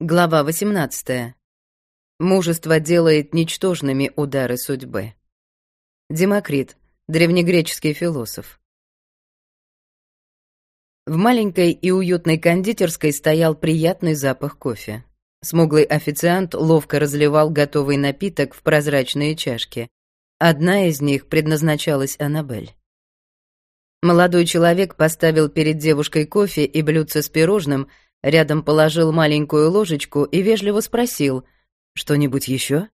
Глава 18. Мужество делает ничтожными удары судьбы. Демокрит, древнегреческий философ. В маленькой и уютной кондитерской стоял приятный запах кофе. Смуглый официант ловко разливал готовый напиток в прозрачные чашки. Одна из них предназначалась Аннабель. Молодой человек поставил перед девушкой кофе и блюдце с пирожным — Рядом положил маленькую ложечку и вежливо спросил: "Что-нибудь еще?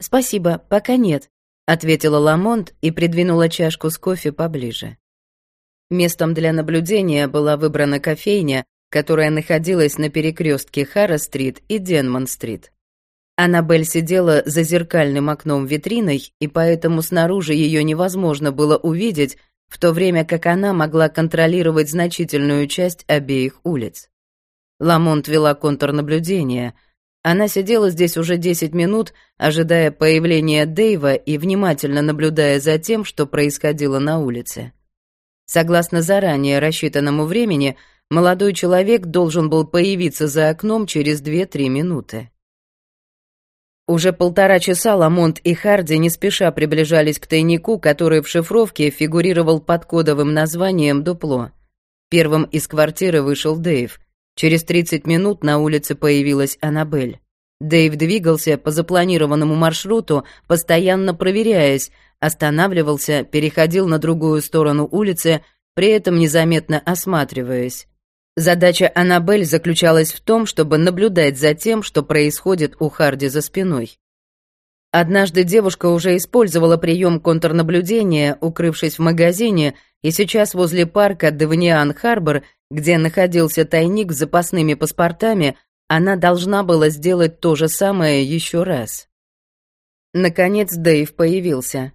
"Спасибо, пока нет", ответила Ламонт и придвинула чашку с кофе поближе. Местом для наблюдения была выбрана кофейня, которая находилась на перекрестке Хара-стрит и Денман-стрит. Аннабель сидела за зеркальным окном витриной, и поэтому снаружи ее невозможно было увидеть, в то время как она могла контролировать значительную часть обеих улиц. Ламонт вела контрнаблюдение. Она сидела здесь уже 10 минут, ожидая появления Дэйва и внимательно наблюдая за тем, что происходило на улице. Согласно заранее рассчитанному времени, молодой человек должен был появиться за окном через 2-3 минуты. Уже полтора часа Ламонт и Харди не спеша приближались к тайнику, который в шифровке фигурировал под кодовым названием «Дупло». Первым из квартиры вышел Дэйв — Через 30 минут на улице появилась Аннабель. Дэйв двигался по запланированному маршруту, постоянно проверяясь, останавливался, переходил на другую сторону улицы, при этом незаметно осматриваясь. Задача Аннабель заключалась в том, чтобы наблюдать за тем, что происходит у Харди за спиной. Однажды девушка уже использовала прием контрнаблюдения, укрывшись в магазине, и сейчас возле парка Девниан-Харбор где находился тайник с запасными паспортами, она должна была сделать то же самое еще раз. Наконец Дэйв появился.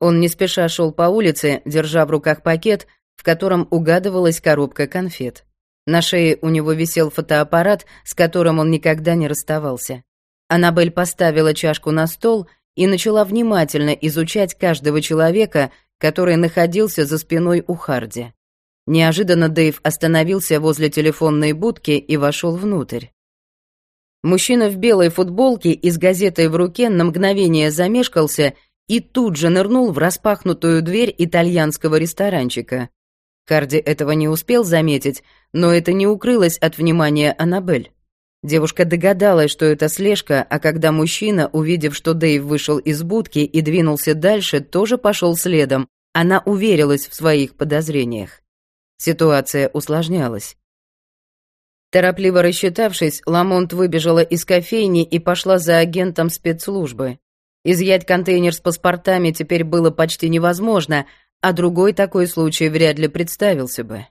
Он не спеша шел по улице, держа в руках пакет, в котором угадывалась коробка конфет. На шее у него висел фотоаппарат, с которым он никогда не расставался. Аннабель поставила чашку на стол и начала внимательно изучать каждого человека, который находился за спиной у Харди. Неожиданно Дэйв остановился возле телефонной будки и вошел внутрь. Мужчина в белой футболке и с газетой в руке на мгновение замешкался и тут же нырнул в распахнутую дверь итальянского ресторанчика. Карди этого не успел заметить, но это не укрылось от внимания Аннабель. Девушка догадалась, что это слежка, а когда мужчина, увидев, что Дэйв вышел из будки и двинулся дальше, тоже пошел следом, она уверилась в своих подозрениях. Ситуация усложнялась. Торопливо рассчитавшись, Ламонт выбежала из кофейни и пошла за агентом спецслужбы. Изъять контейнер с паспортами теперь было почти невозможно, а другой такой случай вряд ли представился бы.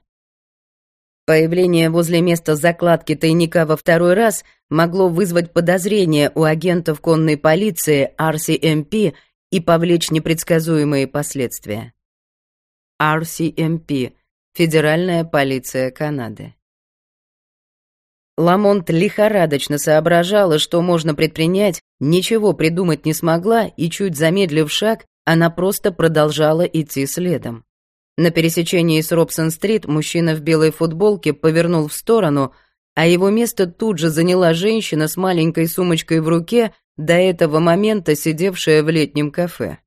Появление возле места закладки тайника во второй раз могло вызвать подозрения у агентов конной полиции RCMP и повлечь непредсказуемые последствия. RCMP Федеральная полиция Канады. Ламонт лихорадочно соображала, что можно предпринять, ничего придумать не смогла, и чуть замедлив шаг, она просто продолжала идти следом. На пересечении с Робсон-стрит мужчина в белой футболке повернул в сторону, а его место тут же заняла женщина с маленькой сумочкой в руке, до этого момента сидевшая в летнем кафе.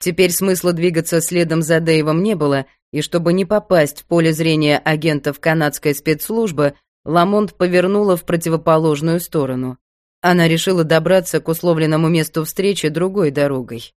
Теперь смысла двигаться следом за Дэйвом не было, и чтобы не попасть в поле зрения агентов канадской спецслужбы, Ламонт повернула в противоположную сторону. Она решила добраться к условленному месту встречи другой дорогой.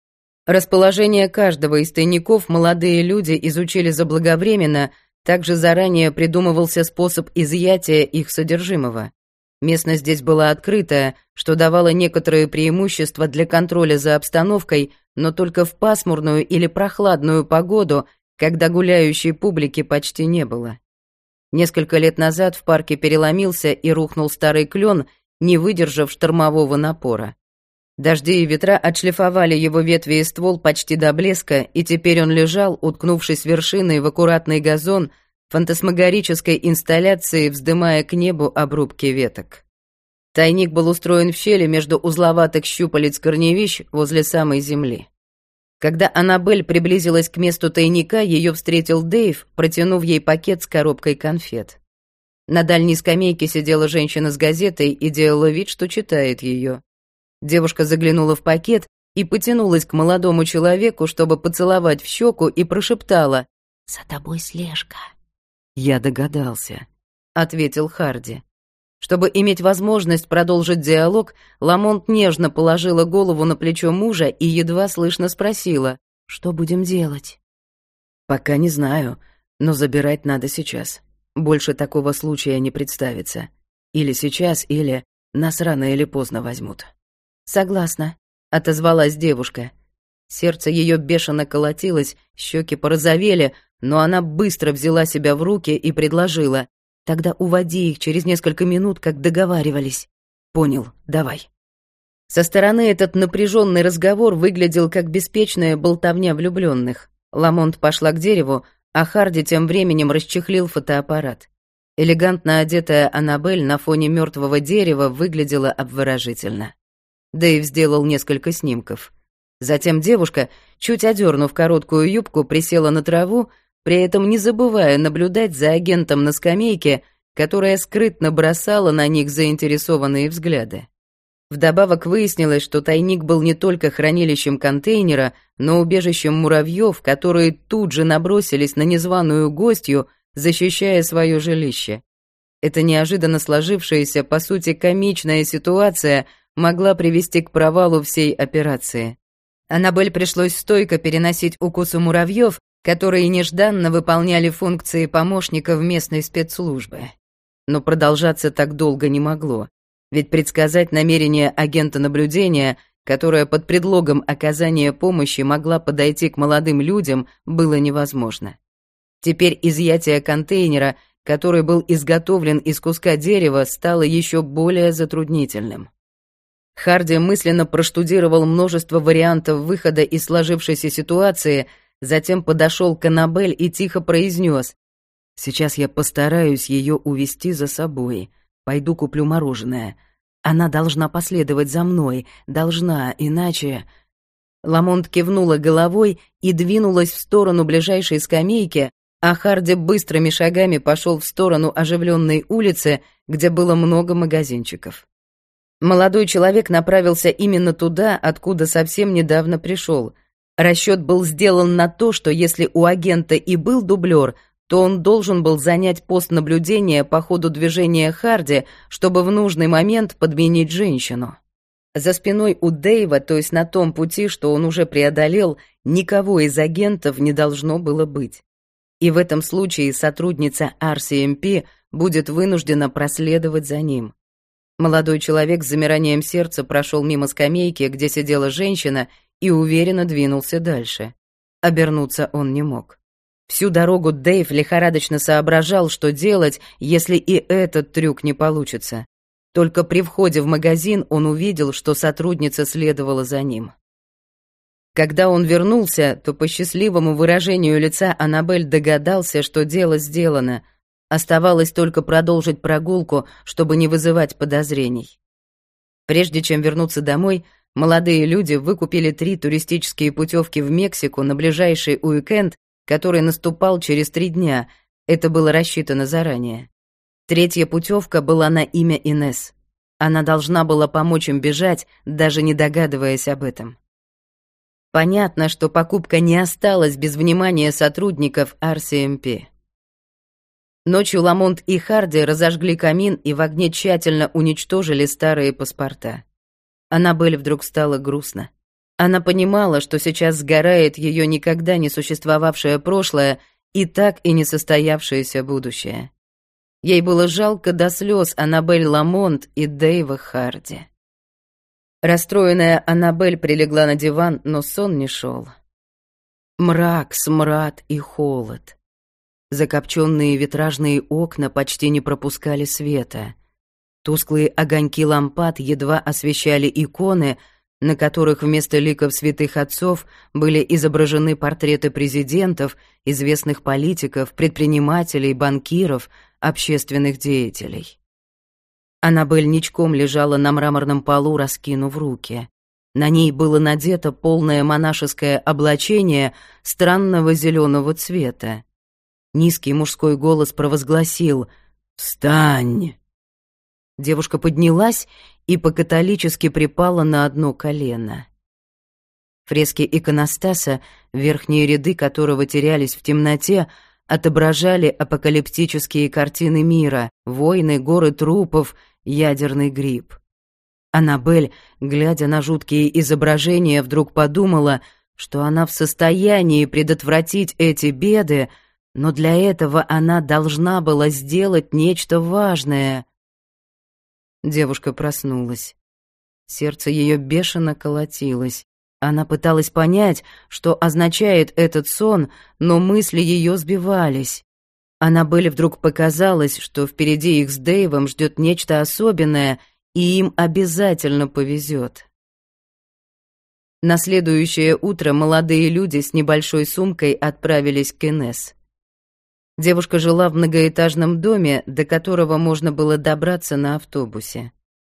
Расположение каждого из тайников молодые люди изучили заблаговременно, также заранее придумывался способ изъятия их содержимого. Местность здесь была открытая, что давало некоторые преимущества для контроля за обстановкой, но только в пасмурную или прохладную погоду, когда гуляющей публики почти не было. Несколько лет назад в парке переломился и рухнул старый клен, не выдержав штормового напора. Дожди и ветра отшлифовали его ветви и ствол почти до блеска, и теперь он лежал, уткнувшись вершиной в аккуратный газон, фантасмагорической инсталляции, вздымая к небу обрубки веток. Тайник был устроен в щели между узловатых щупалец корневищ возле самой земли. Когда Аннабель приблизилась к месту тайника, ее встретил Дэйв, протянув ей пакет с коробкой конфет. На дальней скамейке сидела женщина с газетой и делала вид, что читает ее. Девушка заглянула в пакет и потянулась к молодому человеку, чтобы поцеловать в щеку, и прошептала «За тобой слежка». «Я догадался», — ответил Харди. Чтобы иметь возможность продолжить диалог, Ламонт нежно положила голову на плечо мужа и едва слышно спросила «Что будем делать?» «Пока не знаю, но забирать надо сейчас. Больше такого случая не представится. Или сейчас, или нас рано или поздно возьмут». «Согласна», — отозвалась девушка. Сердце ее бешено колотилось, щеки порозовели, но она быстро взяла себя в руки и предложила. «Тогда уводи их через несколько минут, как договаривались». «Понял, давай». Со стороны этот напряженный разговор выглядел как беспечная болтовня влюбленных. Ламонт пошла к дереву, а Харди тем временем расчехлил фотоаппарат. Элегантно одетая Аннабель на фоне мертвого дерева выглядела обворожительно. Дэйв сделал несколько снимков. Затем девушка, чуть одернув короткую юбку, присела на траву, при этом не забывая наблюдать за агентом на скамейке, которая скрытно бросала на них заинтересованные взгляды. Вдобавок выяснилось, что тайник был не только хранилищем контейнера, но убежищем муравьев, которые тут же набросились на незваную гостью, защищая свое жилище. Эта неожиданно сложившаяся, по сути, комичная ситуация могла привести к провалу всей операции. Аннабель пришлось стойко переносить укусы муравьев, которые нежданно выполняли функции помощника в местной спецслужбы. Но продолжаться так долго не могло. Ведь предсказать намерение агента наблюдения, которое под предлогом оказания помощи могла подойти к молодым людям, было невозможно. Теперь изъятие контейнера, который был изготовлен из куска дерева, стало еще более затруднительным. Харди мысленно проштудировал множество вариантов выхода из сложившейся ситуации, затем подошел к Аннабель и тихо произнес «Сейчас я постараюсь ее увести за собой». Пойду куплю мороженое. Она должна последовать за мной, должна, иначе...» Ламонт кивнула головой и двинулась в сторону ближайшей скамейки, а Харди быстрыми шагами пошел в сторону оживленной улицы, где было много магазинчиков. Молодой человек направился именно туда, откуда совсем недавно пришел. Расчет был сделан на то, что если у агента и был дублер, то он должен был занять пост наблюдения по ходу движения Харди, чтобы в нужный момент подменить женщину. За спиной у Дэйва, то есть на том пути, что он уже преодолел, никого из агентов не должно было быть. И в этом случае сотрудница RCMP будет вынуждена проследовать за ним. Молодой человек с замиранием сердца прошел мимо скамейки, где сидела женщина, и уверенно двинулся дальше. Обернуться он не мог. Всю дорогу Дэйв лихорадочно соображал, что делать, если и этот трюк не получится. Только при входе в магазин он увидел, что сотрудница следовала за ним. Когда он вернулся, то по счастливому выражению лица Аннабель догадался, что дело сделано. Оставалось только продолжить прогулку, чтобы не вызывать подозрений. Прежде чем вернуться домой, молодые люди выкупили три туристические путевки в Мексику на ближайший уикенд который наступал через три дня. Это было рассчитано заранее. Третья путевка была на имя Инес. Она должна была помочь им бежать, даже не догадываясь об этом. Понятно, что покупка не осталась без внимания сотрудников RCMP. Ночью Ламонт и Харди разожгли камин и в огне тщательно уничтожили старые паспорта. Аннабель вдруг стало грустно. Она понимала, что сейчас сгорает ее никогда не существовавшее прошлое и так и не состоявшееся будущее. Ей было жалко до слез Аннабель Ламонт и Дэйва Харди. Расстроенная Аннабель прилегла на диван, но сон не шел. Мрак, смрад и холод. Закопченные витражные окна почти не пропускали света. Тусклые огоньки лампад едва освещали иконы — на которых вместо ликов святых отцов были изображены портреты президентов, известных политиков, предпринимателей, банкиров, общественных деятелей. Аннабель ничком лежала на мраморном полу, раскинув руки. На ней было надето полное монашеское облачение странного зеленого цвета. Низкий мужской голос провозгласил «Встань!» Девушка поднялась и по-католически припала на одно колено. Фрески иконостаса, верхние ряды которого терялись в темноте, отображали апокалиптические картины мира, войны, горы трупов, ядерный гриб. Аннабель, глядя на жуткие изображения, вдруг подумала, что она в состоянии предотвратить эти беды, но для этого она должна была сделать нечто важное. Девушка проснулась. Сердце ее бешено колотилось. Она пыталась понять, что означает этот сон, но мысли ее сбивались. Аннабелле вдруг показалось, что впереди их с Дэйвом ждет нечто особенное, и им обязательно повезет. На следующее утро молодые люди с небольшой сумкой отправились к Инесс. Девушка жила в многоэтажном доме, до которого можно было добраться на автобусе.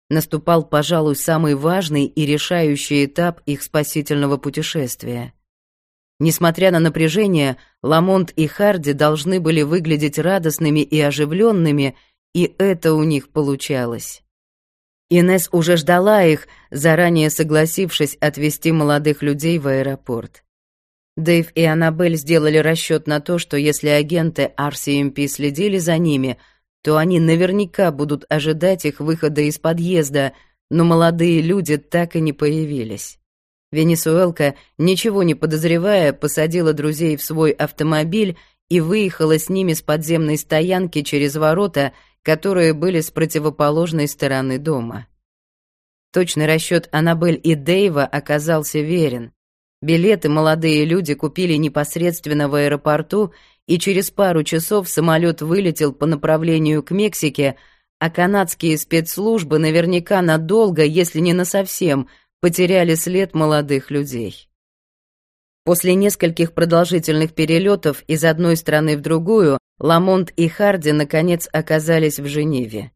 Наступал, пожалуй, самый важный и решающий этап их спасительного путешествия. Несмотря на напряжение, Ламонт и Харди должны были выглядеть радостными и оживленными, и это у них получалось. Инес уже ждала их, заранее согласившись отвезти молодых людей в аэропорт. Дэйв и Аннабель сделали расчет на то, что если агенты RCMP следили за ними, то они наверняка будут ожидать их выхода из подъезда, но молодые люди так и не появились. Венесуэлка, ничего не подозревая, посадила друзей в свой автомобиль и выехала с ними с подземной стоянки через ворота, которые были с противоположной стороны дома. Точный расчет Аннабель и Дэйва оказался верен. Билеты молодые люди купили непосредственно в аэропорту, и через пару часов самолет вылетел по направлению к Мексике, а канадские спецслужбы наверняка надолго, если не насовсем, потеряли след молодых людей. После нескольких продолжительных перелетов из одной страны в другую, Ламонт и Харди наконец оказались в Женеве.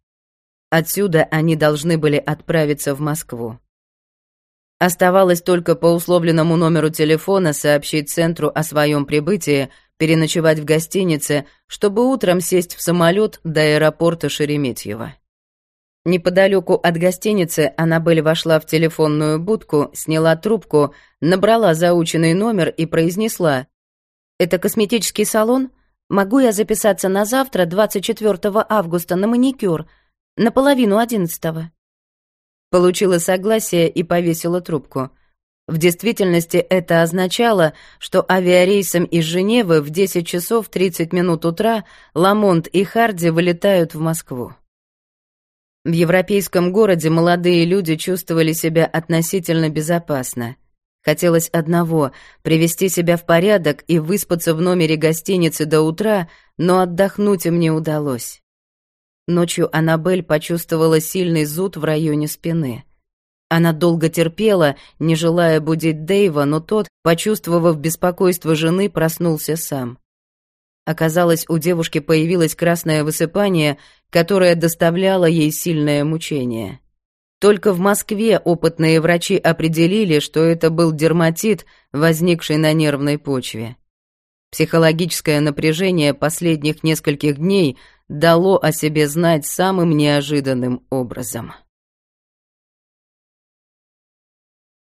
Отсюда они должны были отправиться в Москву. Оставалось только по условленному номеру телефона сообщить центру о своем прибытии, переночевать в гостинице, чтобы утром сесть в самолет до аэропорта Шереметьево. Неподалеку от гостиницы Аннабель вошла в телефонную будку, сняла трубку, набрала заученный номер и произнесла «Это косметический салон? Могу я записаться на завтра, 24 августа, на маникюр, на половину одиннадцатого?» Получила согласие и повесила трубку. В действительности это означало, что авиарейсом из Женевы в 10 часов 30 минут утра Ламонт и Харди вылетают в Москву. В европейском городе молодые люди чувствовали себя относительно безопасно. Хотелось одного — привести себя в порядок и выспаться в номере гостиницы до утра, но отдохнуть им не удалось. Ночью Аннабель почувствовала сильный зуд в районе спины. Она долго терпела, не желая будить Дэйва, но тот, почувствовав беспокойство жены, проснулся сам. Оказалось, у девушки появилось красное высыпание, которое доставляло ей сильное мучение. Только в Москве опытные врачи определили, что это был дерматит, возникший на нервной почве. Психологическое напряжение последних нескольких дней дало о себе знать самым неожиданным образом.